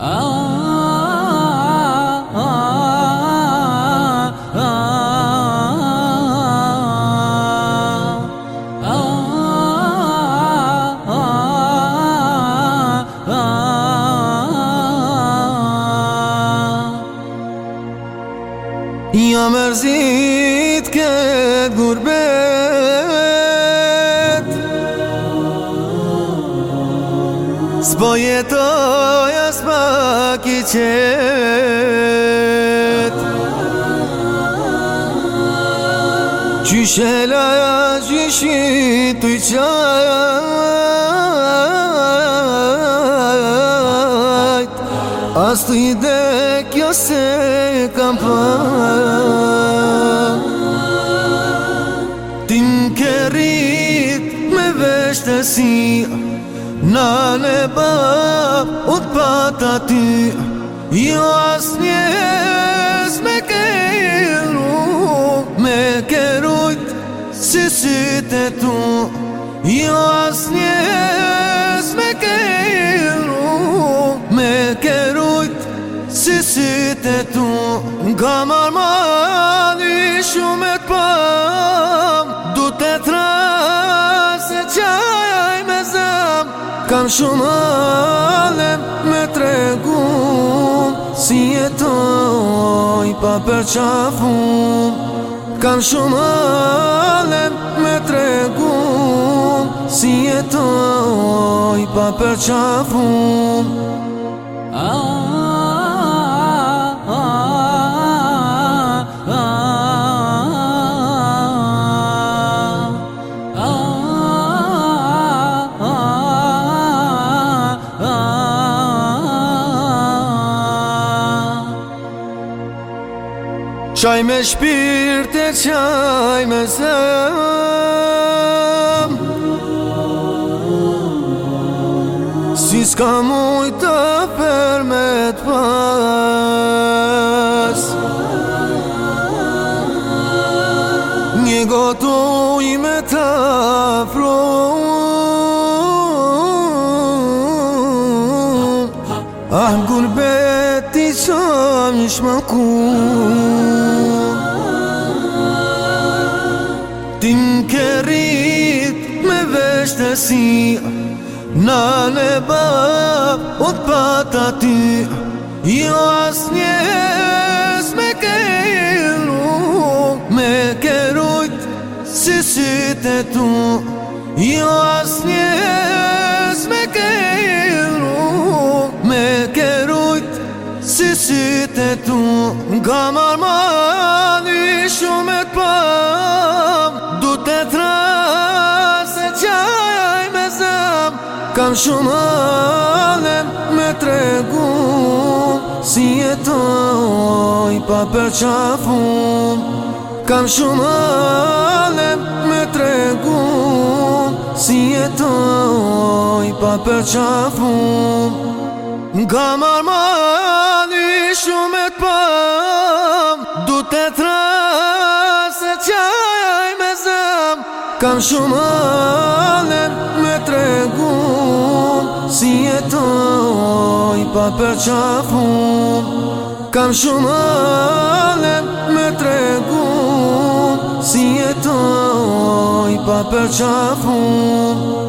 یا مرزید که گربه Sbo jetoj oja sba ki qëtë Gjyshe laja gjyshi të i qajë As të i dhe kjo se kam për Tim kërit me veshtë si Gjyshe Nane ba U të pata ty Jo asë njës Me keru Me kerujt Si si tu Jo asë njës Me keru Me kerujt Si si tu Nga marmani Shumet pa Kam shumë alem me tregu Si e toj pa për qafu Kam shumë alem me tregu Si e toj pa për qafu Qaj me shpirë të qaj me zem Si s'ka muj për me të pas Një gotu me të afru Ah, gulbe ti qëmë një shmaku Ti më kërit me veshtësi Na në bab pata ty Jo asë njës me kërru Me kërrujt si sytë e tu Jo asë njës me kërru sytë tu Nga marmani shumet të pëm Du të trasë se qajaj me zëm Kam shumë alem me tregu Si e toj pa për qafum Kam shumë alem me tregu Si e toj pa për qafum Nga marmani shumë të pëm Du të tras se qaj me zem Kam shumë alen me tregun Si e jetoj pa për Kam shumë alen me tregun Si e jetoj pa për